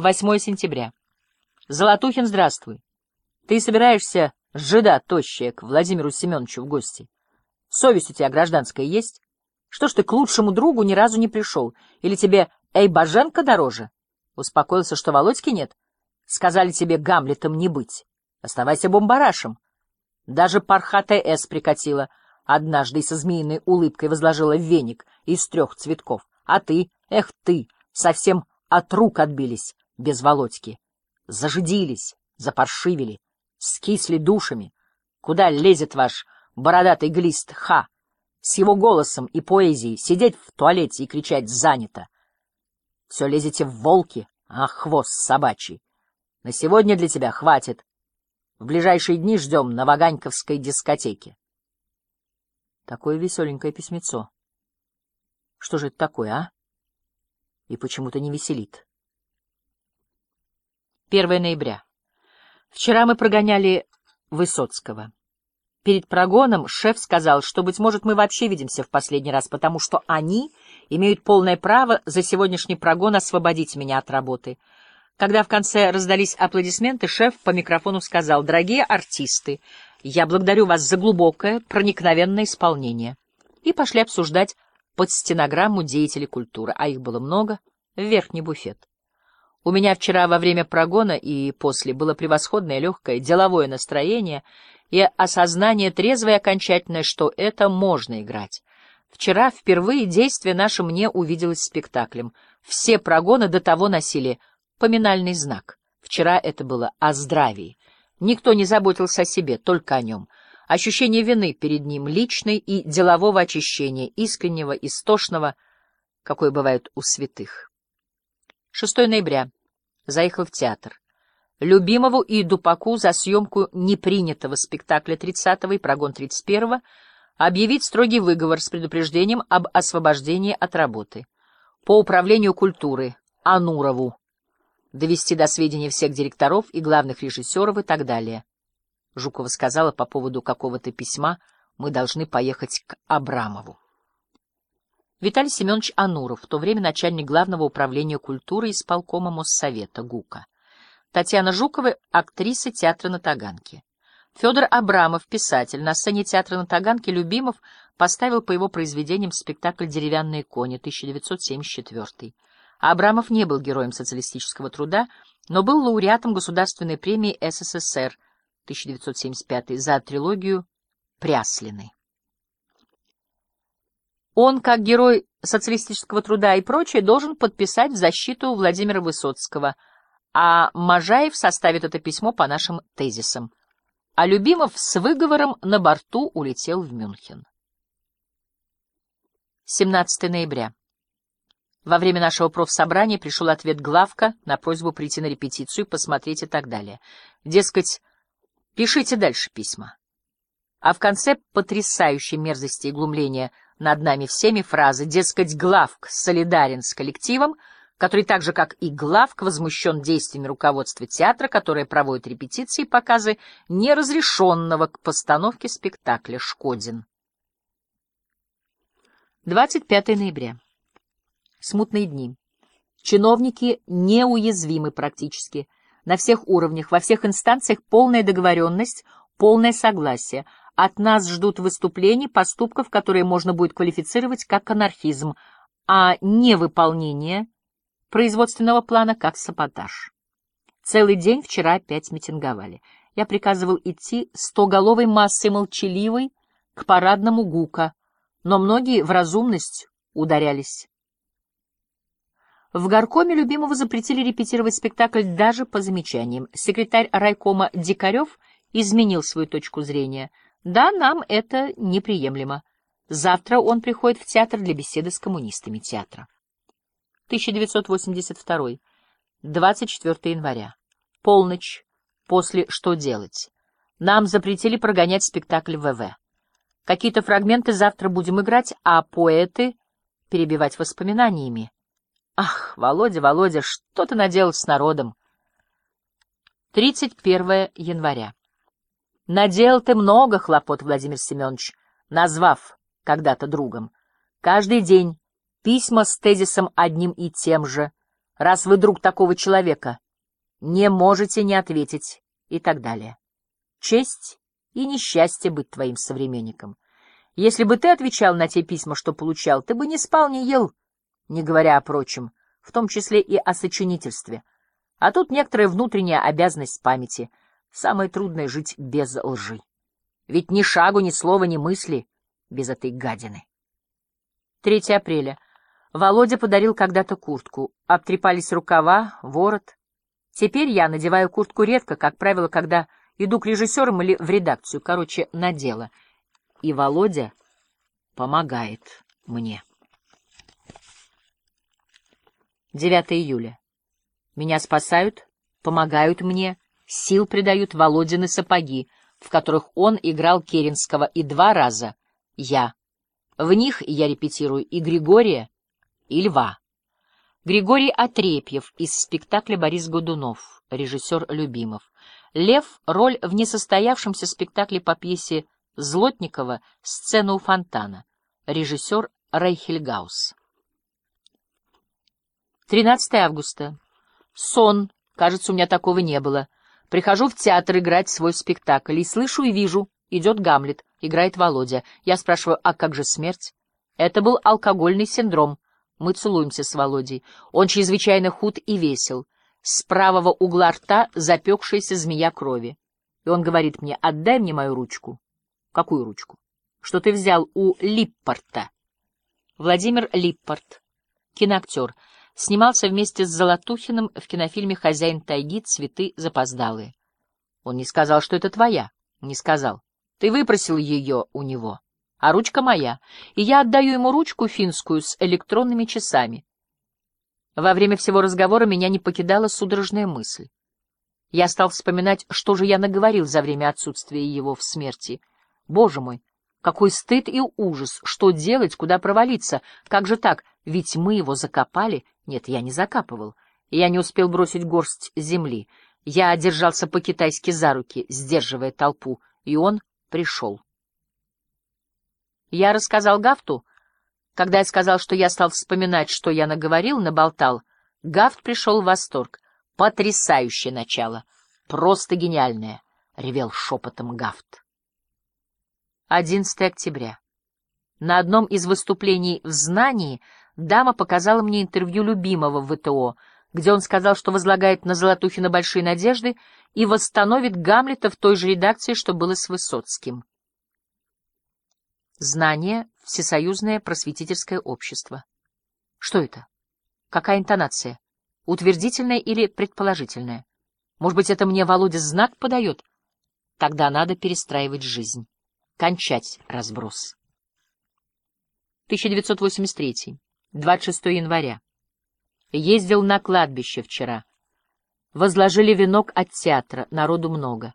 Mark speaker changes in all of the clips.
Speaker 1: 8 сентября. Золотухин, здравствуй. Ты собираешься, жида тощая, к Владимиру Семеновичу в гости? Совесть у тебя гражданская есть? Что ж ты к лучшему другу ни разу не пришел? Или тебе Эй, Боженко дороже? Успокоился, что Володьки нет. Сказали тебе Гамлетом не быть. Оставайся бомбарашем. Даже пархатая С прикатила. Однажды и со змеиной улыбкой возложила веник из трех цветков. А ты, эх ты, совсем от рук отбились без Володьки. Зажидились, запаршивили, скисли душами. Куда лезет ваш бородатый глист Ха? С его голосом и поэзией сидеть в туалете и кричать «занято». Все лезете в волки, а хвост собачий. На сегодня для тебя хватит. В ближайшие дни ждем на Ваганьковской дискотеке. Такое веселенькое письмецо. Что же это такое, а? И почему-то не веселит. 1 ноября. Вчера мы прогоняли Высоцкого. Перед прогоном шеф сказал, что, быть может, мы вообще видимся в последний раз, потому что они имеют полное право за сегодняшний прогон освободить меня от работы. Когда в конце раздались аплодисменты, шеф по микрофону сказал, «Дорогие артисты, я благодарю вас за глубокое, проникновенное исполнение». И пошли обсуждать под стенограмму деятелей культуры, а их было много, в верхний буфет. У меня вчера во время прогона и после было превосходное легкое деловое настроение — и осознание трезвое окончательное, что это можно играть. Вчера впервые действие наше мне увиделось спектаклем. Все прогоны до того носили поминальный знак. Вчера это было о здравии. Никто не заботился о себе, только о нем. Ощущение вины перед ним, личной и делового очищения, искреннего, истошного, какое бывает у святых. 6 ноября. Заехал в театр. Любимову и Дупаку за съемку непринятого спектакля 30-го и прогон 31-го объявить строгий выговор с предупреждением об освобождении от работы. По управлению культуры Анурову довести до сведения всех директоров и главных режиссеров и так далее. Жукова сказала по поводу какого-то письма «Мы должны поехать к Абрамову». Виталий Семенович Ануров, в то время начальник Главного управления культуры исполкома Моссовета ГУКа. Татьяна Жукова — актриса театра на Таганке. Федор Абрамов, писатель, на сцене театра на Таганке Любимов поставил по его произведениям спектакль «Деревянные кони» 1974. Абрамов не был героем социалистического труда, но был лауреатом Государственной премии СССР 1975 за трилогию «Пряслины». Он, как герой социалистического труда и прочее, должен подписать в защиту Владимира Высоцкого – а Можаев составит это письмо по нашим тезисам. А Любимов с выговором на борту улетел в Мюнхен. 17 ноября. Во время нашего профсобрания пришел ответ главка на просьбу прийти на репетицию, посмотреть и так далее. Дескать, пишите дальше письма. А в конце потрясающей мерзости и глумления над нами всеми фразы, дескать, главк солидарен с коллективом — который так же, как и Главк, возмущен действиями руководства театра, которое проводит репетиции и показы неразрешенного к постановке спектакля «Шкодин». 25 ноября. Смутные дни. Чиновники неуязвимы практически. На всех уровнях, во всех инстанциях полная договоренность, полное согласие. От нас ждут выступлений, поступков, которые можно будет квалифицировать как анархизм, а невыполнение — производственного плана как саботаж. Целый день вчера опять митинговали. Я приказывал идти стоголовой массой молчаливой к парадному ГУКа, но многие в разумность ударялись. В горкоме любимого запретили репетировать спектакль даже по замечаниям. Секретарь райкома Дикарев изменил свою точку зрения. Да, нам это неприемлемо. Завтра он приходит в театр для беседы с коммунистами театра. 1982. 24 января. Полночь. После «Что делать?». Нам запретили прогонять спектакль ВВ. Какие-то фрагменты завтра будем играть, а поэты — перебивать воспоминаниями. Ах, Володя, Володя, что ты наделал с народом? 31 января. Наделал ты много хлопот, Владимир Семенович, назвав когда-то другом. Каждый день Письма с тезисом одним и тем же. Раз вы друг такого человека, не можете не ответить и так далее. Честь и несчастье быть твоим современником. Если бы ты отвечал на те письма, что получал, ты бы не спал, не ел, не говоря о прочем, в том числе и о сочинительстве. А тут некоторая внутренняя обязанность памяти. Самое трудное — жить без лжи. Ведь ни шагу, ни слова, ни мысли без этой гадины. 3 апреля. Володя подарил когда-то куртку. Обтрепались рукава, ворот. Теперь я надеваю куртку редко, как правило, когда иду к режиссерам или в редакцию, короче, на дело. И Володя помогает мне. 9 июля. Меня спасают, помогают мне, сил придают Володины сапоги, в которых он играл Керенского, и два раза я. В них я репетирую и Григория, и Льва. Григорий Отрепьев из спектакля «Борис Годунов», режиссер Любимов. Лев — роль в несостоявшемся спектакле по пьесе Злотникова «Сцена у фонтана», режиссер Рейхельгаус. 13 августа. Сон. Кажется, у меня такого не было. Прихожу в театр играть свой спектакль и слышу и вижу. Идет Гамлет, играет Володя. Я спрашиваю, а как же смерть? Это был алкогольный синдром. Мы целуемся с Володей. Он чрезвычайно худ и весел. С правого угла рта запекшаяся змея крови. И он говорит мне, отдай мне мою ручку. Какую ручку? Что ты взял у Липпорта? Владимир Липпорт, киноактер, снимался вместе с Золотухиным в кинофильме «Хозяин тайги. Цветы запоздалые». Он не сказал, что это твоя. Не сказал. Ты выпросил ее у него а ручка моя, и я отдаю ему ручку финскую с электронными часами. Во время всего разговора меня не покидала судорожная мысль. Я стал вспоминать, что же я наговорил за время отсутствия его в смерти. Боже мой, какой стыд и ужас! Что делать, куда провалиться? Как же так? Ведь мы его закопали. Нет, я не закапывал. Я не успел бросить горсть земли. Я держался по-китайски за руки, сдерживая толпу, и он пришел. Я рассказал Гафту, когда я сказал, что я стал вспоминать, что я наговорил, наболтал. Гафт пришел в восторг. Потрясающее начало. Просто гениальное, — ревел шепотом Гафт. 11 октября. На одном из выступлений в «Знании» дама показала мне интервью любимого в ВТО, где он сказал, что возлагает на Золотухина большие надежды и восстановит Гамлета в той же редакции, что было с Высоцким. Знание — всесоюзное просветительское общество. Что это? Какая интонация? Утвердительная или предположительная? Может быть, это мне Володя знак подает? Тогда надо перестраивать жизнь. Кончать разброс. 1983. 26 января. Ездил на кладбище вчера. Возложили венок от театра, народу много.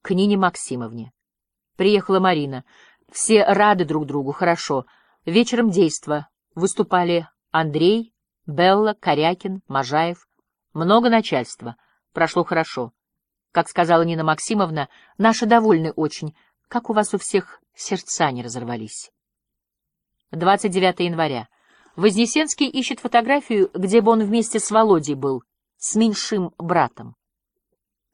Speaker 1: К Нине Максимовне. Приехала Марина — все рады друг другу, хорошо. Вечером действа. Выступали Андрей, Белла, Корякин, Можаев. Много начальства. Прошло хорошо. Как сказала Нина Максимовна, наши довольны очень. Как у вас у всех сердца не разорвались. 29 января. Вознесенский ищет фотографию, где бы он вместе с Володей был, с меньшим братом.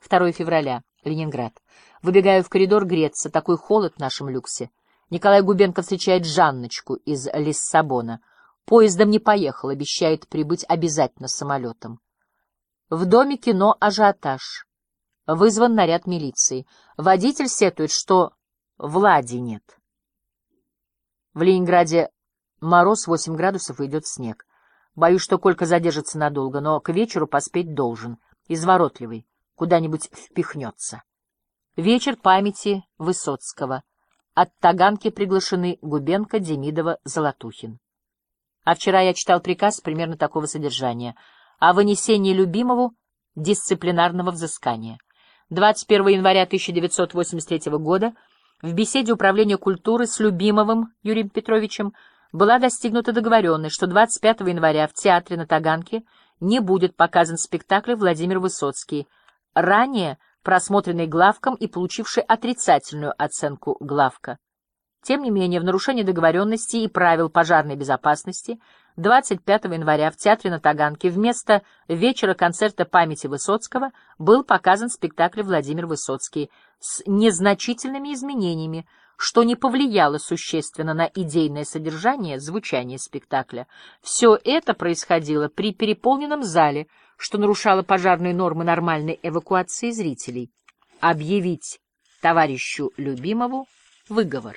Speaker 1: 2 февраля. Ленинград. Выбегаю в коридор греться, такой холод в нашем люксе. Николай Губенко встречает Жанночку из Лиссабона. Поездом не поехал, обещает прибыть обязательно самолетом. В доме кино ажиотаж. Вызван наряд милиции. Водитель сетует, что Влади нет. В Ленинграде мороз 8 градусов идет снег. Боюсь, что Колька задержится надолго, но к вечеру поспеть должен. Изворотливый, куда-нибудь впихнется. Вечер памяти Высоцкого. От Таганки приглашены Губенко, Демидова, Золотухин. А вчера я читал приказ примерно такого содержания о вынесении любимому дисциплинарного взыскания. 21 января 1983 года в беседе Управления культуры с Любимовым Юрием Петровичем была достигнута договоренность, что 25 января в театре на Таганке не будет показан спектакль «Владимир Высоцкий». Ранее просмотренный главком и получивший отрицательную оценку главка. Тем не менее, в нарушении договоренности и правил пожарной безопасности 25 января в Театре на Таганке вместо вечера концерта памяти Высоцкого был показан спектакль «Владимир Высоцкий» с незначительными изменениями, что не повлияло существенно на идейное содержание звучания спектакля. Все это происходило при переполненном зале, что нарушало пожарные нормы нормальной эвакуации зрителей. Объявить товарищу любимому выговор.